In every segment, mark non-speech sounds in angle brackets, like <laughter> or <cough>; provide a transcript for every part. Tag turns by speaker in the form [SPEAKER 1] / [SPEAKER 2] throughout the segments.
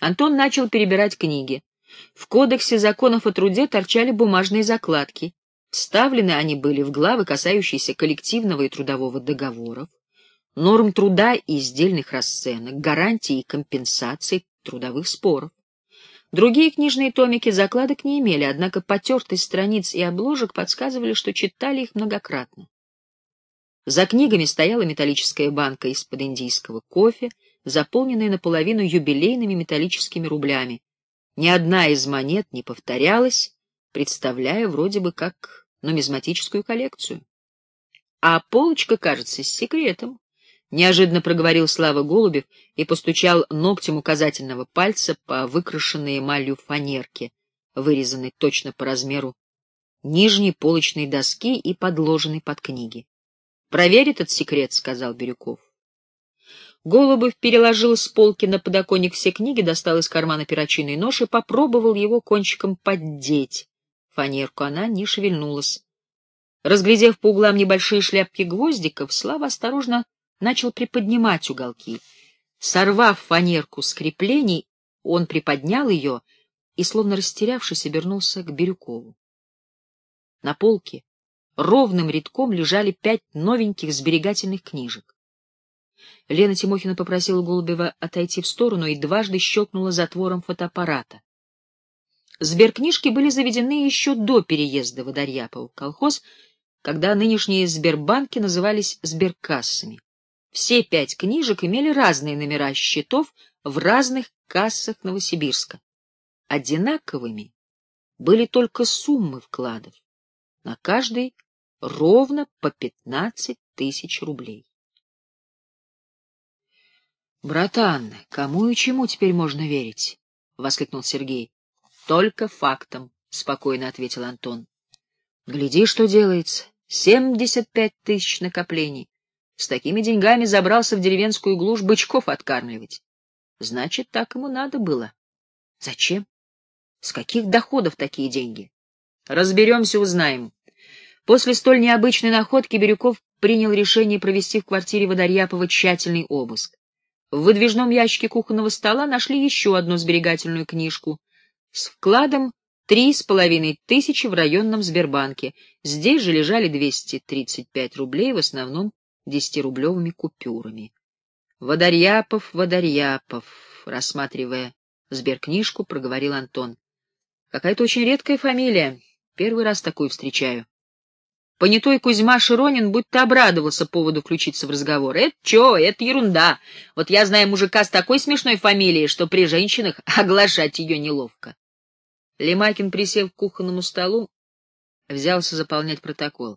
[SPEAKER 1] Антон начал перебирать книги. В кодексе законов о труде торчали бумажные закладки. Вставлены они были в главы, касающиеся коллективного и трудового договоров, норм труда и издельных расценок, гарантий и компенсаций трудовых споров. Другие книжные томики закладок не имели, однако потертость страниц и обложек подсказывали, что читали их многократно. За книгами стояла металлическая банка из-под индийского кофе, заполненная наполовину юбилейными металлическими рублями. Ни одна из монет не повторялась, представляя вроде бы как нумизматическую коллекцию. А полочка, кажется, с секретом. Неожиданно проговорил Слава Голубев и постучал ногтем указательного пальца по выкрашенной эмалью фанерке, вырезанной точно по размеру нижней полочной доски и подложенной под книги. — Проверь этот секрет, — сказал Бирюков. Голубев переложил с полки на подоконник все книги, достал из кармана перочинный нож и попробовал его кончиком поддеть. Фанерку она не шевельнулась. Разглядев по углам небольшие шляпки гвоздиков, Слава осторожно начал приподнимать уголки. Сорвав фанерку с креплений, он приподнял ее и, словно растерявшись, обернулся к Бирюкову. На полке ровным рядком лежали пять новеньких сберегательных книжек. Лена Тимохина попросила Голубева отойти в сторону и дважды щелкнула затвором фотоаппарата. Сберкнижки были заведены еще до переезда в Адарьяпов колхоз, когда нынешние Сбербанки назывались сберкассами. Все пять книжек имели разные номера счетов в разных кассах Новосибирска. Одинаковыми были только суммы вкладов. На каждый ровно по 15 тысяч рублей. «Братан, кому и чему теперь можно верить?» — воскликнул Сергей. «Только фактам», — спокойно ответил Антон. «Гляди, что делается. Семьдесят пять тысяч накоплений. С такими деньгами забрался в деревенскую глушь бычков откармливать. Значит, так ему надо было. Зачем? С каких доходов такие деньги? Разберемся, узнаем. После столь необычной находки Бирюков принял решение провести в квартире Водорьяпова тщательный обыск. В выдвижном ящике кухонного стола нашли еще одну сберегательную книжку с вкладом три с половиной тысячи в районном Сбербанке. Здесь же лежали 235 рублей, в основном десятирублевыми купюрами. Водорьяпов, Водорьяпов, рассматривая сберкнижку, проговорил Антон. Какая-то очень редкая фамилия. Первый раз такую встречаю. Понятой Кузьма Широнин будто обрадовался поводу включиться в разговор. Это чё, это ерунда. Вот я знаю мужика с такой смешной фамилией, что при женщинах <laughs> оглашать ее неловко. Лемакин, присев к кухонному столу, взялся заполнять протокол.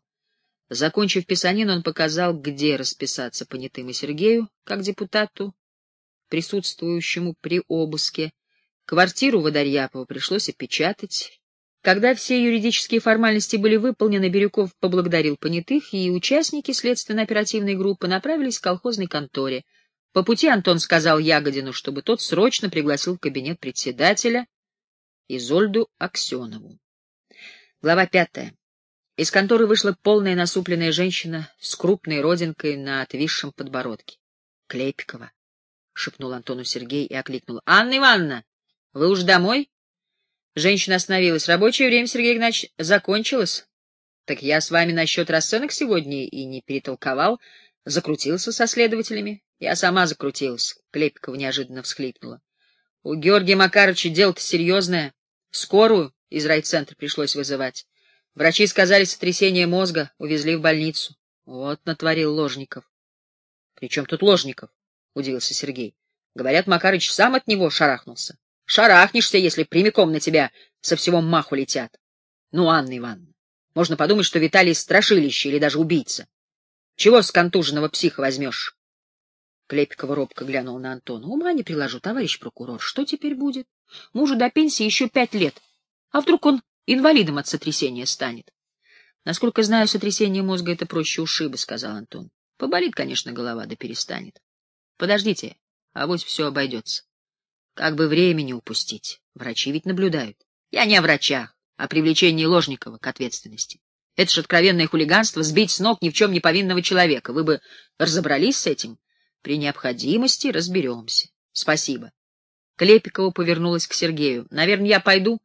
[SPEAKER 1] Закончив писанину, он показал, где расписаться понятым и Сергею, как депутату, присутствующему при обыске. Квартиру Водорьяпова пришлось опечатать. Когда все юридические формальности были выполнены, Бирюков поблагодарил понятых, и участники следственно-оперативной группы направились к колхозной конторе. По пути Антон сказал Ягодину, чтобы тот срочно пригласил в кабинет председателя Изольду Аксенову. Глава пятая. Из конторы вышла полная насупленная женщина с крупной родинкой на отвисшем подбородке. — Клепикова, — шепнул Антону Сергей и окликнул. — Анна Ивановна, вы уж домой? Женщина остановилась. Рабочее время, Сергей Игнатьевич, закончилось. Так я с вами насчет расценок сегодня и не перетолковал. Закрутился со следователями. Я сама закрутилась. Клепикова неожиданно всхлипнула. У Георгия Макаровича дело-то серьезное. Скорую из райцентра пришлось вызывать. Врачи сказали сотрясение мозга, увезли в больницу. Вот натворил Ложников. — При чем тут Ложников? — удивился Сергей. — Говорят, Макарыч сам от него шарахнулся. Шарахнешься, если прямиком на тебя со всего маху летят. Ну, Анна Ивановна, можно подумать, что Виталий страшилище или даже убийца. Чего с контуженного психа возьмешь? Клепикова робко глянул на Антона. Ума не приложу, товарищ прокурор. Что теперь будет? Мужу до пенсии еще пять лет. А вдруг он Инвалидом от сотрясения станет. Насколько знаю, сотрясение мозга — это проще ушиба, — сказал Антон. Поболит, конечно, голова, да перестанет. Подождите, а вот все обойдется. Как бы времени упустить. Врачи ведь наблюдают. Я не о врачах, а о привлечении Ложникова к ответственности. Это ж откровенное хулиганство — сбить с ног ни в чем не повинного человека. Вы бы разобрались с этим? При необходимости разберемся. Спасибо. Клепикова повернулась к Сергею. — Наверное, я пойду.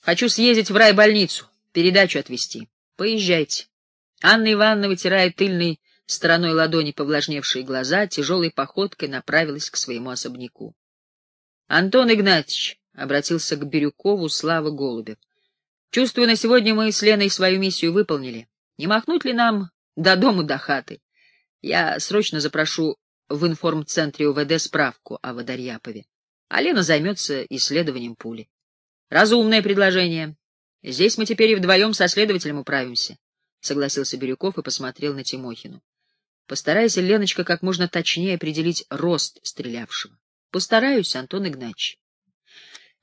[SPEAKER 1] Хочу съездить в райбольницу, передачу отвезти. Поезжайте. Анна Ивановна, вытирая тыльной стороной ладони повлажневшие глаза, тяжелой походкой направилась к своему особняку. — Антон Игнатьевич, — обратился к Бирюкову Слава Голубев, — чувствую, на сегодня мы с Леной свою миссию выполнили. Не махнуть ли нам до дому, до хаты? Я срочно запрошу в информцентре УВД справку о Водорьяпове, а Лена займется исследованием пули. Разумное предложение. Здесь мы теперь и вдвоем со следователем управимся, — согласился Бирюков и посмотрел на Тимохину. Постарайся, Леночка, как можно точнее определить рост стрелявшего. Постараюсь, Антон Игнатьевич.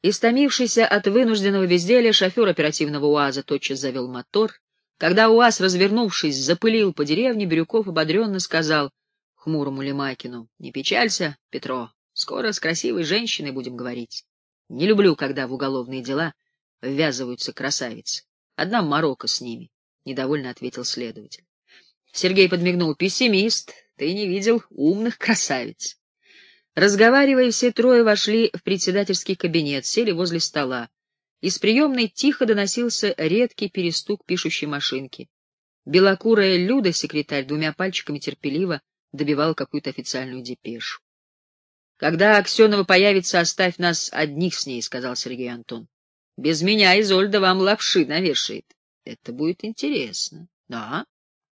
[SPEAKER 1] Истомившийся от вынужденного безделия, шофер оперативного УАЗа тотчас завел мотор. Когда УАЗ, развернувшись, запылил по деревне, Бирюков ободренно сказал хмурому Лемакину, — Не печалься, Петро, скоро с красивой женщиной будем говорить. Не люблю, когда в уголовные дела ввязываются красавицы. Одна морока с ними, — недовольно ответил следователь. Сергей подмигнул. — Пессимист, ты не видел умных красавиц. Разговаривая, все трое вошли в председательский кабинет, сели возле стола. Из приемной тихо доносился редкий перестук пишущей машинки. Белокурая Люда, секретарь, двумя пальчиками терпеливо добивала какую-то официальную депешу. — Когда Аксенова появится, оставь нас одних с ней, — сказал Сергей Антон. — Без меня Изольда вам лапши навешает. Это будет интересно. Да,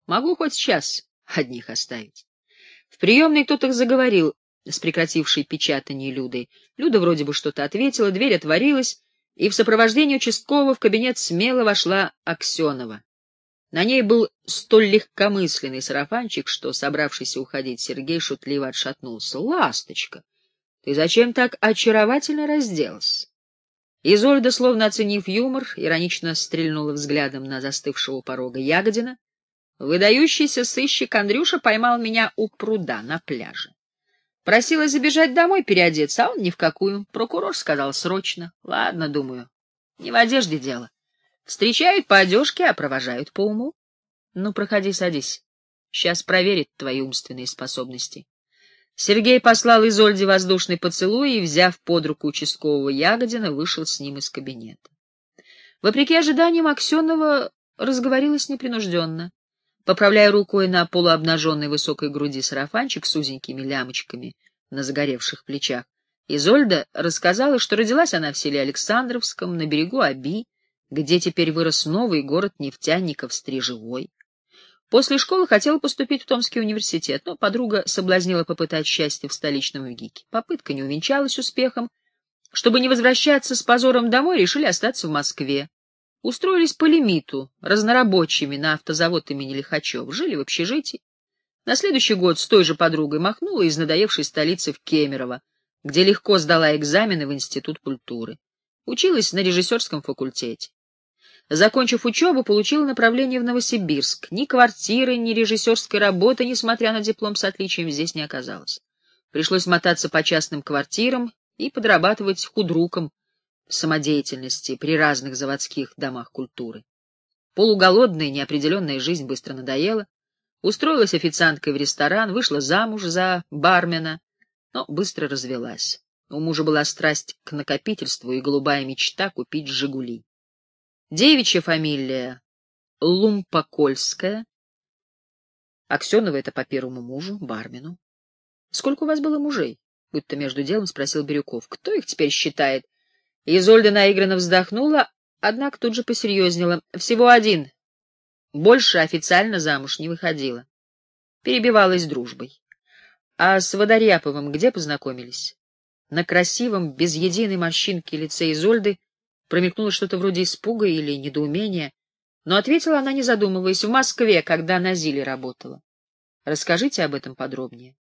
[SPEAKER 1] могу хоть сейчас одних оставить. В приемной кто-то заговорил с прекратившей печатание Людой. Люда вроде бы что-то ответила, дверь отворилась, и в сопровождении участкового в кабинет смело вошла Аксенова. На ней был столь легкомысленный сарафанчик, что, собравшийся уходить, Сергей шутливо отшатнулся. — Ласточка, ты зачем так очаровательно разделась? Изольда, словно оценив юмор, иронично стрельнула взглядом на застывшего у порога Ягодина. Выдающийся сыщик Андрюша поймал меня у пруда на пляже. Просила забежать домой переодеться, а он ни в какую. Прокурор сказал срочно. Ладно, думаю, не в одежде дело. Встречают по одежке, а провожают по уму. Ну, проходи, садись. Сейчас проверит твои умственные способности. Сергей послал Изольде воздушный поцелуй и, взяв под руку участкового Ягодина, вышел с ним из кабинета. Вопреки ожиданиям, Аксенова разговорилась непринужденно. Поправляя рукой на полуобнаженной высокой груди сарафанчик с узенькими лямочками на загоревших плечах, Изольда рассказала, что родилась она в селе Александровском, на берегу Аби, где теперь вырос новый город нефтяников Стрижевой. После школы хотела поступить в Томский университет, но подруга соблазнила попытать счастье в столичном ВГИКе. Попытка не увенчалась успехом. Чтобы не возвращаться с позором домой, решили остаться в Москве. Устроились по лимиту, разнорабочими на автозавод имени Лихачев, жили в общежитии. На следующий год с той же подругой махнула из надоевшей столицы в Кемерово, где легко сдала экзамены в Институт культуры. Училась на режиссерском факультете. Закончив учебу, получила направление в Новосибирск. Ни квартиры, ни режиссерской работы, несмотря на диплом с отличием, здесь не оказалось. Пришлось мотаться по частным квартирам и подрабатывать худруком самодеятельности при разных заводских домах культуры. Полуголодная, неопределенная жизнь быстро надоела. Устроилась официанткой в ресторан, вышла замуж за бармена, но быстро развелась. У мужа была страсть к накопительству и голубая мечта купить «Жигули». Девичья фамилия Лумпокольская. Аксенова это по первому мужу, бармену. — Сколько у вас было мужей? — будто между делом спросил Бирюков. — Кто их теперь считает? Изольда наигранно вздохнула, однако тут же посерьезнела. Всего один. Больше официально замуж не выходила. Перебивалась дружбой. А с Водоряповым где познакомились? На красивом, без единой морщинки лице Изольды промелькнуло что-то вроде испуга или недоумения, но ответила она, не задумываясь, в Москве, когда на Зиле работала. Расскажите об этом подробнее.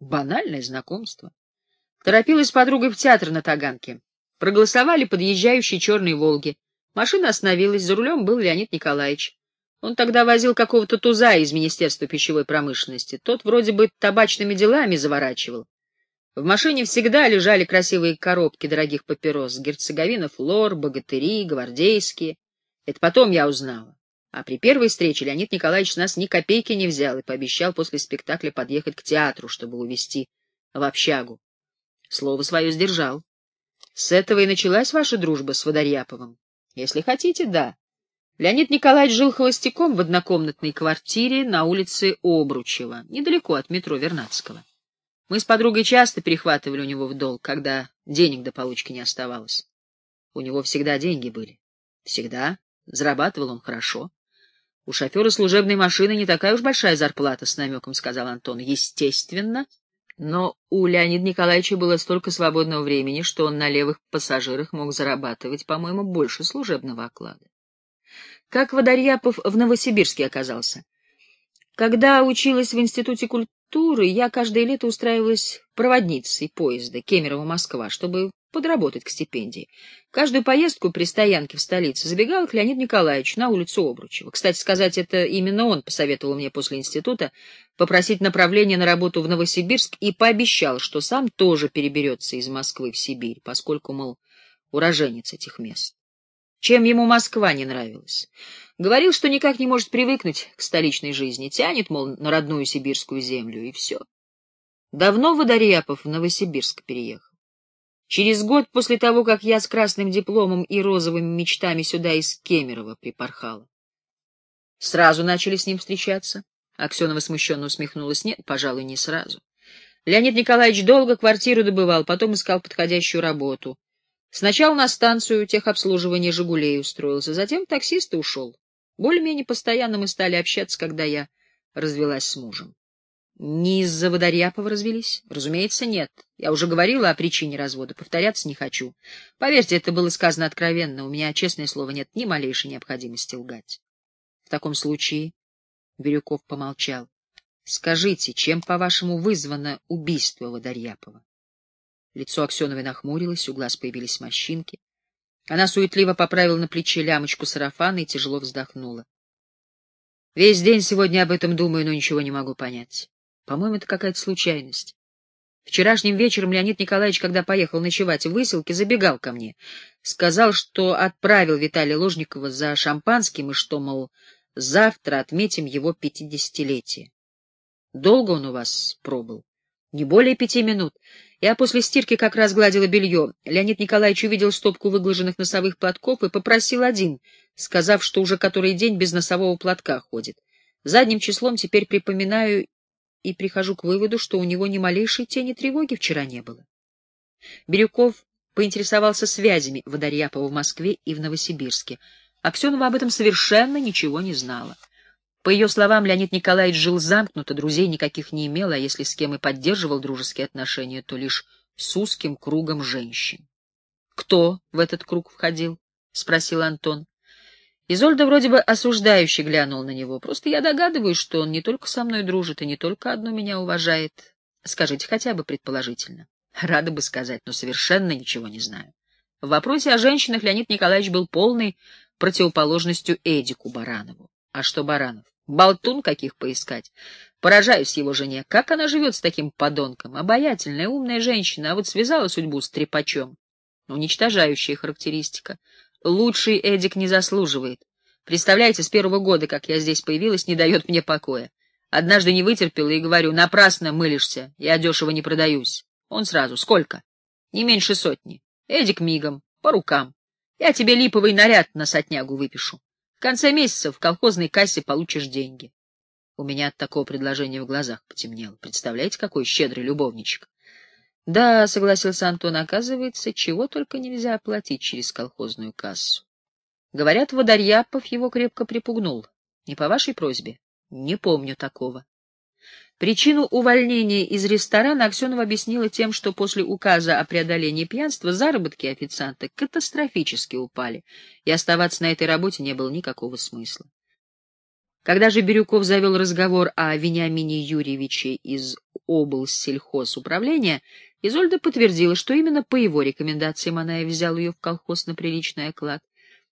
[SPEAKER 1] Банальное знакомство. Торопилась с подругой в театр на Таганке. Проголосовали подъезжающие черные «Волги». Машина остановилась, за рулем был Леонид Николаевич. Он тогда возил какого-то туза из Министерства пищевой промышленности. Тот вроде бы табачными делами заворачивал. В машине всегда лежали красивые коробки дорогих папирос. Герцеговина, флор, богатыри, гвардейские. Это потом я узнала. А при первой встрече Леонид Николаевич нас ни копейки не взял и пообещал после спектакля подъехать к театру, чтобы увезти в общагу. Слово свое сдержал. С этого и началась ваша дружба с Водорьяповым. Если хотите, да. Леонид Николаевич жил холостяком в однокомнатной квартире на улице Обручева, недалеко от метро Вернадского. Мы с подругой часто перехватывали у него в долг, когда денег до получки не оставалось. У него всегда деньги были. Всегда. Зарабатывал он хорошо. У шофера служебной машины не такая уж большая зарплата, с намеком сказал Антон. Естественно. Но у Леонида Николаевича было столько свободного времени, что он на левых пассажирах мог зарабатывать, по-моему, больше служебного оклада. Как Водорьяпов в Новосибирске оказался? Когда училась в Институте культуры, я каждое лето устраивалась проводницей поезда Кемерово-Москва, чтобы подработать к стипендии. Каждую поездку при стоянке в столице забегал к Леониду Николаевичу на улицу Обручева. Кстати сказать, это именно он посоветовал мне после института попросить направление на работу в Новосибирск и пообещал, что сам тоже переберется из Москвы в Сибирь, поскольку, мол, уроженец этих мест чем ему Москва не нравилась. Говорил, что никак не может привыкнуть к столичной жизни, тянет, мол, на родную сибирскую землю, и все. Давно Водорьяпов в Новосибирск переехал. Через год после того, как я с красным дипломом и розовыми мечтами сюда из Кемерово припорхала. Сразу начали с ним встречаться. Аксенова смущенно усмехнулась. Нет, пожалуй, не сразу. Леонид Николаевич долго квартиру добывал, потом искал подходящую работу. Сначала на станцию техобслуживания «Жигулей» устроился, затем таксист и ушел. Более-менее постоянно мы стали общаться, когда я развелась с мужем. Не из-за Водорьяпова развелись? Разумеется, нет. Я уже говорила о причине развода, повторяться не хочу. Поверьте, это было сказано откровенно, у меня, честное слово, нет ни малейшей необходимости лгать. В таком случае Бирюков помолчал. Скажите, чем, по-вашему, вызвано убийство Водорьяпова? Лицо Аксеновой нахмурилось, у глаз появились морщинки. Она суетливо поправила на плече лямочку сарафана и тяжело вздохнула. Весь день сегодня об этом думаю, но ничего не могу понять. По-моему, это какая-то случайность. Вчерашним вечером Леонид Николаевич, когда поехал ночевать в выселке, забегал ко мне. Сказал, что отправил Виталия Ложникова за шампанским и что, мол, завтра отметим его пятидесятилетие. Долго он у вас пробыл? Не более пяти минут. Я после стирки как раз гладила белье. Леонид Николаевич увидел стопку выглаженных носовых платков и попросил один, сказав, что уже который день без носового платка ходит. Задним числом теперь припоминаю и прихожу к выводу, что у него ни малейшей тени тревоги вчера не было. Бирюков поинтересовался связями Водорьяпова в Москве и в Новосибирске. Аксенова об этом совершенно ничего не знала. По ее словам, Леонид Николаевич жил замкнуто, друзей никаких не имел, а если с кем и поддерживал дружеские отношения, то лишь с узким кругом женщин. — Кто в этот круг входил? — спросил Антон. Изольда вроде бы осуждающе глянула на него. Просто я догадываюсь, что он не только со мной дружит и не только одно меня уважает. Скажите хотя бы предположительно. Рада бы сказать, но совершенно ничего не знаю. В вопросе о женщинах Леонид Николаевич был полной противоположностью Эдику Баранову. А что Баранов? Болтун каких поискать. Поражаюсь его жене. Как она живет с таким подонком? Обаятельная, умная женщина, а вот связала судьбу с трепачом. Уничтожающая характеристика. Лучший Эдик не заслуживает. Представляете, с первого года, как я здесь появилась, не дает мне покоя. Однажды не вытерпела и говорю, напрасно мылишься, я дешево не продаюсь. Он сразу, сколько? Не меньше сотни. Эдик мигом, по рукам. Я тебе липовый наряд на сотнягу выпишу. В конце месяца в колхозной кассе получишь деньги. У меня от такого предложения в глазах потемнело. Представляете, какой щедрый любовничек? Да, согласился Антон, оказывается, чего только нельзя оплатить через колхозную кассу. Говорят, Водорьяпов его крепко припугнул. Не по вашей просьбе? Не помню такого. Причину увольнения из ресторана Аксенова объяснила тем, что после указа о преодолении пьянства заработки официанта катастрофически упали, и оставаться на этой работе не было никакого смысла. Когда же Бирюков завел разговор о Вениамине Юрьевиче из облсельхозуправления, Изольда подтвердила, что именно по его рекомендациям она и взяла ее в колхоз на приличный оклад.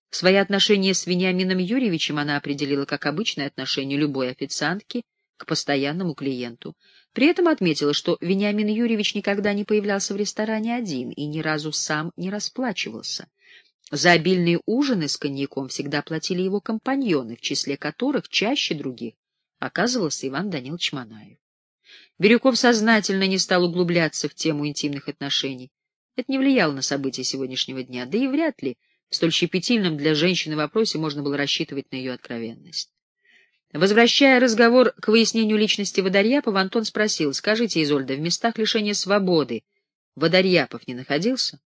[SPEAKER 1] Свои отношения с Вениамином Юрьевичем она определила как обычное отношение любой официантки — к постоянному клиенту. При этом отметила, что Вениамин Юрьевич никогда не появлялся в ресторане один и ни разу сам не расплачивался. За обильные ужины с коньяком всегда платили его компаньоны, в числе которых чаще других оказывался Иван Данилович Манаев. Бирюков сознательно не стал углубляться в тему интимных отношений. Это не влияло на события сегодняшнего дня, да и вряд ли в столь щепетильном для женщины вопросе можно было рассчитывать на ее откровенность. Возвращая разговор к выяснению личности Водорьяпова, Антон спросил, «Скажите, Изольда, в местах лишения свободы Водорьяпов не находился?»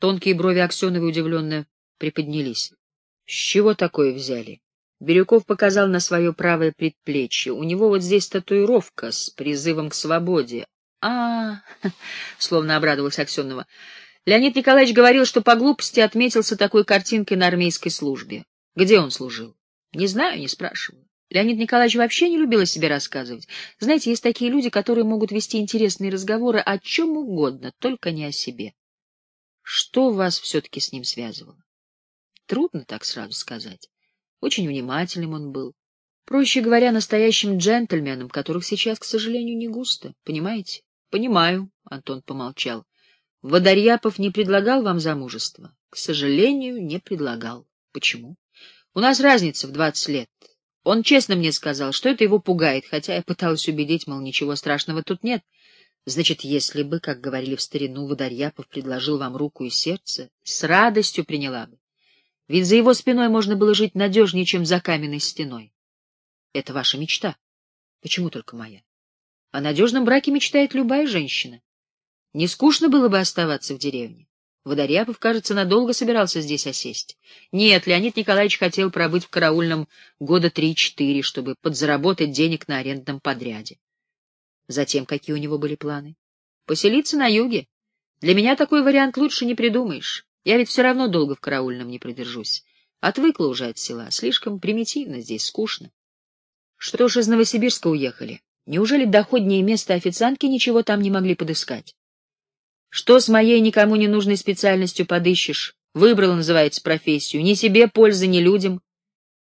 [SPEAKER 1] Тонкие брови Аксеновой удивленно приподнялись. «С чего такое взяли?» Бирюков показал на свое правое предплечье. У него вот здесь татуировка с призывом к свободе. А, -а, <laughs> -а словно обрадовался Аксенова. Леонид Николаевич говорил, что по глупости отметился такой картинкой на армейской службе. Где он служил? Не знаю, не спрашиваю. Леонид Николаевич вообще не любил о себе рассказывать. Знаете, есть такие люди, которые могут вести интересные разговоры о чем угодно, только не о себе. Что вас все-таки с ним связывало? Трудно так сразу сказать. Очень внимательным он был. Проще говоря, настоящим джентльменом, которых сейчас, к сожалению, не густо. Понимаете? — Понимаю, — Антон помолчал. — Водорьяпов не предлагал вам замужество? — К сожалению, не предлагал. — Почему? — У нас разница в двадцать лет. Он честно мне сказал, что это его пугает, хотя я пыталась убедить, мол, ничего страшного тут нет. Значит, если бы, как говорили в старину, Водорьяпов предложил вам руку и сердце, с радостью приняла бы. Ведь за его спиной можно было жить надежнее, чем за каменной стеной. Это ваша мечта. Почему только моя? О надежном браке мечтает любая женщина. Не скучно было бы оставаться в деревне. Водорябов, кажется, надолго собирался здесь осесть. Нет, Леонид Николаевич хотел пробыть в караульном года три-четыре, чтобы подзаработать денег на арендном подряде. Затем какие у него были планы? Поселиться на юге. Для меня такой вариант лучше не придумаешь. Я ведь все равно долго в караульном не продержусь. Отвыкла уже от села. Слишком примитивно здесь, скучно. Что ж, из Новосибирска уехали. Неужели доходнее место официантки ничего там не могли подыскать? Что с моей никому не нужной специальностью подыщешь? Выбрала, называется, профессию. Ни себе пользы, ни людям.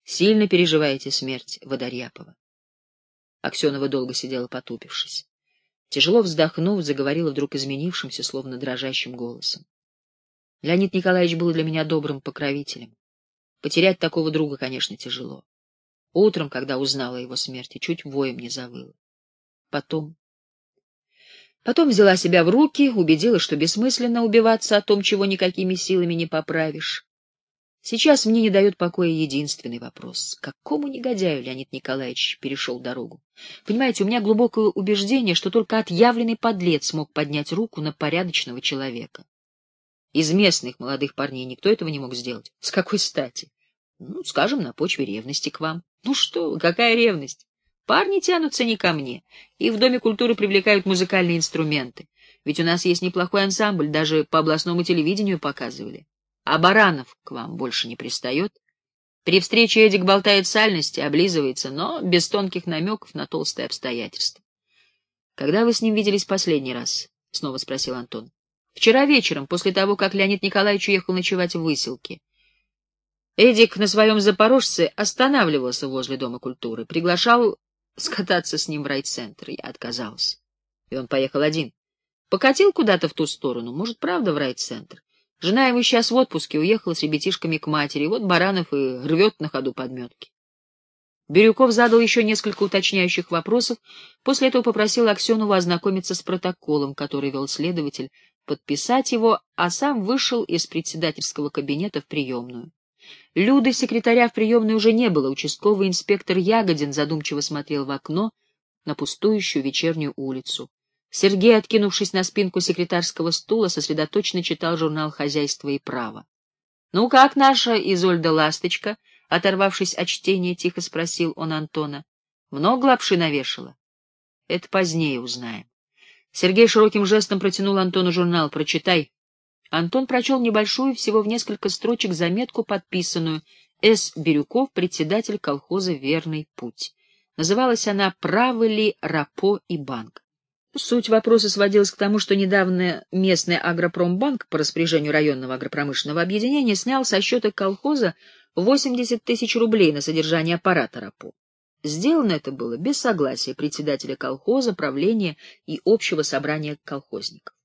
[SPEAKER 1] Сильно переживаете смерть Водорьяпова. Аксенова долго сидела потупившись. Тяжело вздохнув, заговорила вдруг изменившимся, словно дрожащим голосом. Леонид Николаевич был для меня добрым покровителем. Потерять такого друга, конечно, тяжело. Утром, когда узнала о его смерти, чуть воем не завыла. Потом... Потом взяла себя в руки, убедила, что бессмысленно убиваться о том, чего никакими силами не поправишь. Сейчас мне не дает покоя единственный вопрос. Какому негодяю Леонид Николаевич перешел дорогу? Понимаете, у меня глубокое убеждение, что только отъявленный подлец мог поднять руку на порядочного человека. Из местных молодых парней никто этого не мог сделать. С какой стати? Ну, скажем, на почве ревности к вам. Ну что, какая ревность? Парни тянутся не ко мне. и в Доме культуры привлекают музыкальные инструменты. Ведь у нас есть неплохой ансамбль, даже по областному телевидению показывали. А Баранов к вам больше не пристает. При встрече Эдик болтает сальности, облизывается, но без тонких намеков на толстые обстоятельства. — Когда вы с ним виделись последний раз? — снова спросил Антон. Вчера вечером, после того, как Леонид Николаевич уехал ночевать в выселке. Эдик на своем запорожце останавливался возле Дома культуры, приглашал скататься с ним в райцентр. Я отказался. И он поехал один. Покатил куда-то в ту сторону, может, правда, в райцентр. Жена его сейчас в отпуске, уехала с ребятишками к матери, вот Баранов и рвет на ходу подметки. Бирюков задал еще несколько уточняющих вопросов, после этого попросил Аксенову ознакомиться с протоколом, который вел следователь, подписать его, а сам вышел из председательского кабинета в приемную. Люды секретаря в приемной уже не было, участковый инспектор Ягодин задумчиво смотрел в окно на пустующую вечернюю улицу. Сергей, откинувшись на спинку секретарского стула, сосредоточенно читал журнал «Хозяйство и право». — Ну как наша Изольда Ласточка? — оторвавшись от чтения, тихо спросил он Антона. — Много лапши навешала? — Это позднее узнаем. Сергей широким жестом протянул Антону журнал. «Прочитай». Антон прочел небольшую, всего в несколько строчек, заметку, подписанную «С. Бирюков, председатель колхоза «Верный путь». Называлась она «Правы ли РАПО и банк?». Суть вопроса сводилась к тому, что недавно местный агропромбанк по распоряжению районного агропромышленного объединения снял со счета колхоза 80 тысяч рублей на содержание аппарата РАПО. Сделано это было без согласия председателя колхоза, правления и общего собрания колхозников.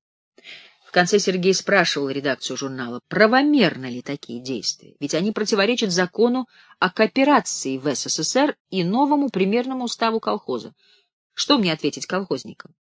[SPEAKER 1] В конце Сергей спрашивал редакцию журнала, правомерны ли такие действия, ведь они противоречат закону о кооперации в СССР и новому примерному уставу колхоза. Что мне ответить колхозникам?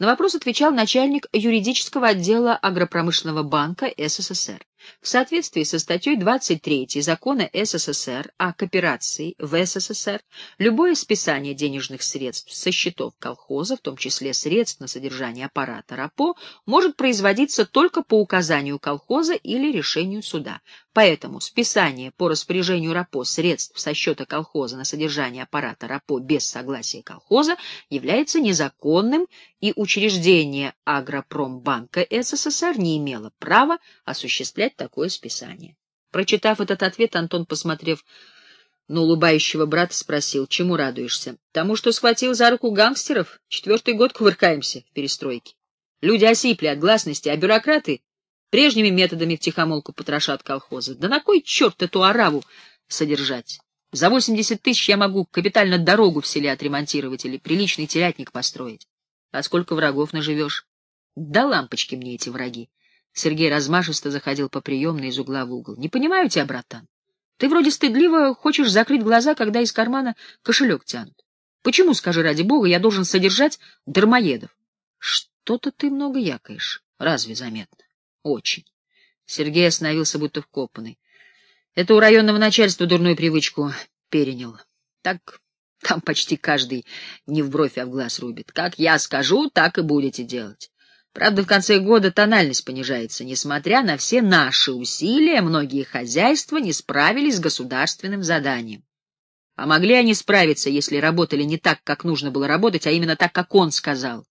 [SPEAKER 1] На вопрос отвечал начальник юридического отдела агропромышленного банка СССР. В соответствии со статьей 23 Закона СССР о кооперации в СССР, любое списание денежных средств со счетов колхоза, в том числе средств на содержание аппарата РАПО, может производиться только по указанию колхоза или решению суда. Поэтому списание по распоряжению РАПО средств со счета колхоза на содержание аппарата РАПО без согласия колхоза является незаконным, и учреждение Агропромбанка СССР не имело права осуществлять такое списание. Прочитав этот ответ, Антон, посмотрев на улыбающего брата, спросил, чему радуешься? Тому, что схватил за руку гангстеров? Четвертый год кувыркаемся в перестройке. Люди осипли от гласности, а бюрократы прежними методами втихомолку потрошат колхозы. Да на кой черт эту араву содержать? За 80 тысяч я могу капитально дорогу в селе отремонтировать или приличный телятник построить. А сколько врагов наживешь? Да лампочки мне эти враги. Сергей размашисто заходил по приемной из угла в угол. Не понимаю тебя, братан. Ты вроде стыдливо хочешь закрыть глаза, когда из кармана кошелек тянут. Почему, скажи ради бога, я должен содержать дармоедов? Что-то ты много якаешь. Разве заметно? Очень. Сергей остановился, будто вкопанный. Это у районного начальства дурную привычку перенял. Так там почти каждый не в бровь, а в глаз рубит. Как я скажу, так и будете делать. Правда, в конце года тональность понижается. Несмотря на все наши усилия, многие хозяйства не справились с государственным заданием. А могли они справиться, если работали не так, как нужно было работать, а именно так, как он сказал?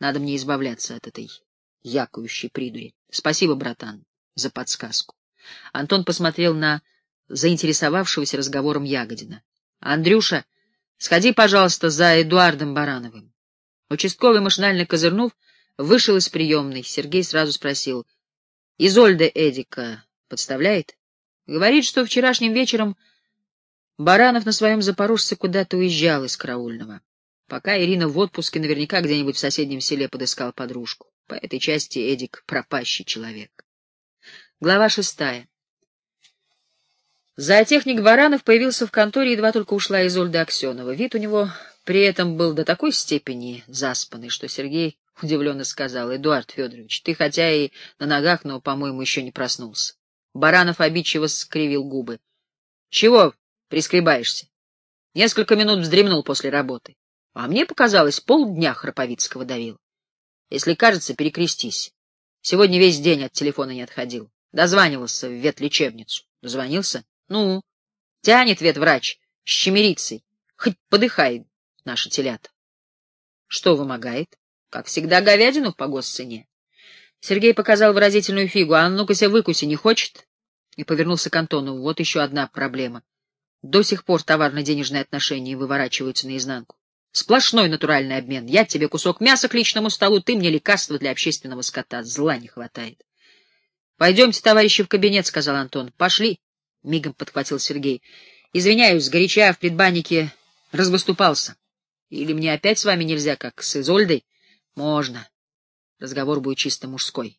[SPEAKER 1] Надо мне избавляться от этой якающей придури. Спасибо, братан, за подсказку. Антон посмотрел на заинтересовавшегося разговором Ягодина. — Андрюша, сходи, пожалуйста, за Эдуардом Барановым. Участковый, машинально козырнув, Вышел из приемной. Сергей сразу спросил. — Изольда Эдика подставляет? Говорит, что вчерашним вечером Баранов на своем запорожце куда-то уезжал из караульного. Пока Ирина в отпуске, наверняка где-нибудь в соседнем селе подыскал подружку. По этой части Эдик — пропащий человек. Глава шестая. Зоотехник Баранов появился в конторе, едва только ушла Изольда Аксенова. Вид у него при этом был до такой степени заспанный, что Сергей удивленно сказал Эдуард Федорович. Ты хотя и на ногах, но, по-моему, еще не проснулся. Баранов обидчиво скривил губы. Чего прискребаешься? Несколько минут вздремнул после работы. А мне показалось, полдня Храповицкого давил. Если кажется, перекрестись. Сегодня весь день от телефона не отходил. Дозванивался в ветлечебницу. Дозвонился? Ну, тянет ветврач с чемерицей. Хоть подыхай, наши телята. Что вымогает? Как всегда, говядину по госцене. Сергей показал выразительную фигу. А ну-ка себе выкуси, не хочет? И повернулся к Антону. Вот еще одна проблема. До сих пор товарно-денежные отношения выворачиваются наизнанку. Сплошной натуральный обмен. Я тебе кусок мяса к личному столу, ты мне лекарство для общественного скота. Зла не хватает. — Пойдемте, товарищи, в кабинет, — сказал Антон. — Пошли, — мигом подхватил Сергей. — Извиняюсь, сгоряча в предбаннике развыступался. Или мне опять с вами нельзя, как с Изольдой? Можно. Разговор будет чисто мужской.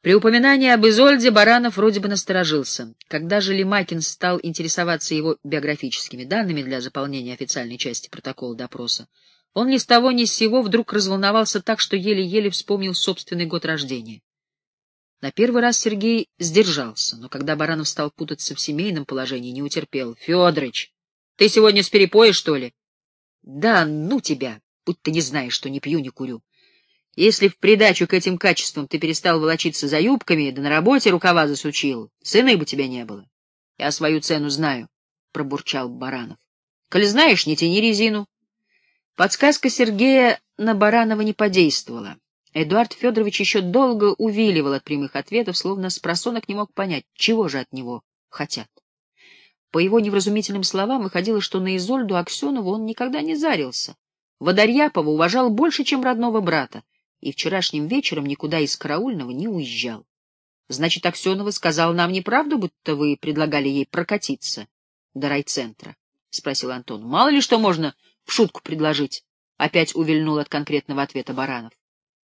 [SPEAKER 1] При упоминании об Изольде Баранов вроде бы насторожился. Когда же Лимакин стал интересоваться его биографическими данными для заполнения официальной части протокола допроса, он ни с того ни с сего вдруг разволновался так, что еле-еле вспомнил собственный год рождения. На первый раз Сергей сдержался, но когда Баранов стал путаться в семейном положении, не утерпел. — Федорович, ты сегодня с перепоя, что ли? — Да, ну тебя, будь ты не знаешь, что не пью, не курю. Если в придачу к этим качествам ты перестал волочиться за юбками, да на работе рукава засучил, цены бы тебя не было. Я свою цену знаю, — пробурчал Баранов. Коли знаешь, не тяни резину. Подсказка Сергея на Баранова не подействовала. Эдуард Федорович еще долго увиливал от прямых ответов, словно спросонок не мог понять, чего же от него хотят. По его невразумительным словам выходило, что на Изольду Аксенову он никогда не зарился. Водорьяпова уважал больше, чем родного брата, и вчерашним вечером никуда из караульного не уезжал. Значит, Аксенова сказал нам неправду, будто вы предлагали ей прокатиться до райцентра? — спросил Антон. — Мало ли что можно в шутку предложить. Опять увильнул от конкретного ответа Баранов.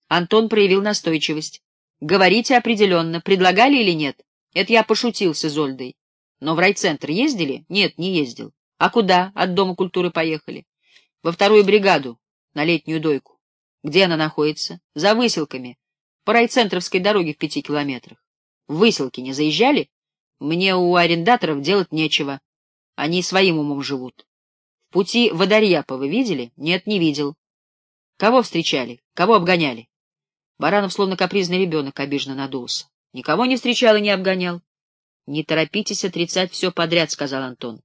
[SPEAKER 1] Антон проявил настойчивость. — Говорите определенно, предлагали или нет? Это я пошутил с Изольдой. Но в райцентр ездили? Нет, не ездил. А куда от Дома культуры поехали? Во вторую бригаду, на летнюю дойку. Где она находится? За выселками, по райцентровской дороге в пяти километрах. В выселки не заезжали? Мне у арендаторов делать нечего. Они своим умом живут. В пути Водорьяпа вы видели? Нет, не видел. Кого встречали? Кого обгоняли? Баранов, словно капризный ребенок, обиженно надулся. Никого не встречал и не обгонял. — Не торопитесь отрицать все подряд, — сказал Антон. —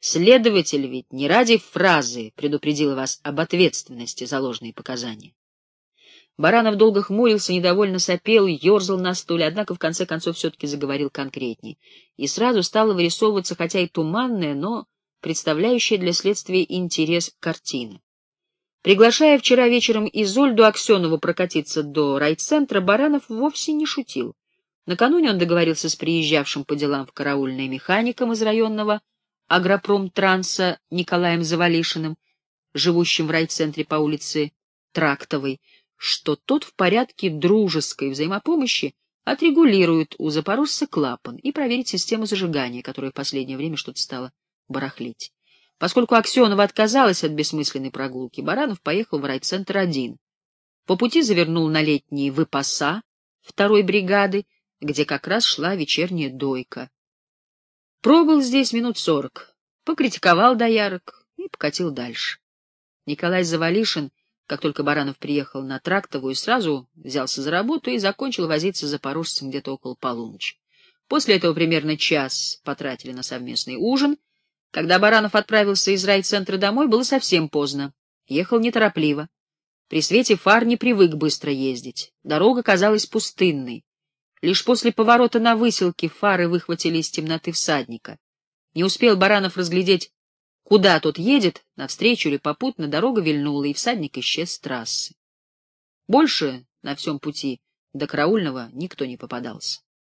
[SPEAKER 1] Следователь ведь не ради фразы предупредил вас об ответственности за ложные показания. Баранов долго хмурился, недовольно сопел, ерзал на стуле, однако в конце концов все-таки заговорил конкретней. И сразу стала вырисовываться, хотя и туманная, но представляющая для следствия интерес картина. Приглашая вчера вечером Изольду Аксенову прокатиться до райцентра, Баранов вовсе не шутил. Накануне он договорился с приезжавшим по делам в караульное механиком из районного агропромтранса Николаем Завалишиным, живущим в райцентре по улице Трактовой, что тот в порядке дружеской взаимопомощи отрегулирует у запорожца клапан и проверит систему зажигания, которая в последнее время что-то стала барахлить. Поскольку Аксенова отказалась от бессмысленной прогулки, Баранов поехал в райцентр один. По пути завернул на летние выпаса второй бригады, где как раз шла вечерняя дойка. Пробыл здесь минут сорок, покритиковал доярок и покатил дальше. Николай Завалишин, как только Баранов приехал на трактовую, сразу взялся за работу и закончил возиться за запорожцем где-то около полуночи. После этого примерно час потратили на совместный ужин — когда Баранов отправился из райцентра домой, было совсем поздно. Ехал неторопливо. При свете фар не привык быстро ездить. Дорога казалась пустынной. Лишь после поворота на выселке фары выхватили из темноты всадника. Не успел Баранов разглядеть, куда тот едет, навстречу или попутно, дорога вильнула, и всадник исчез с трассы. Больше на всем пути до караульного никто не попадался.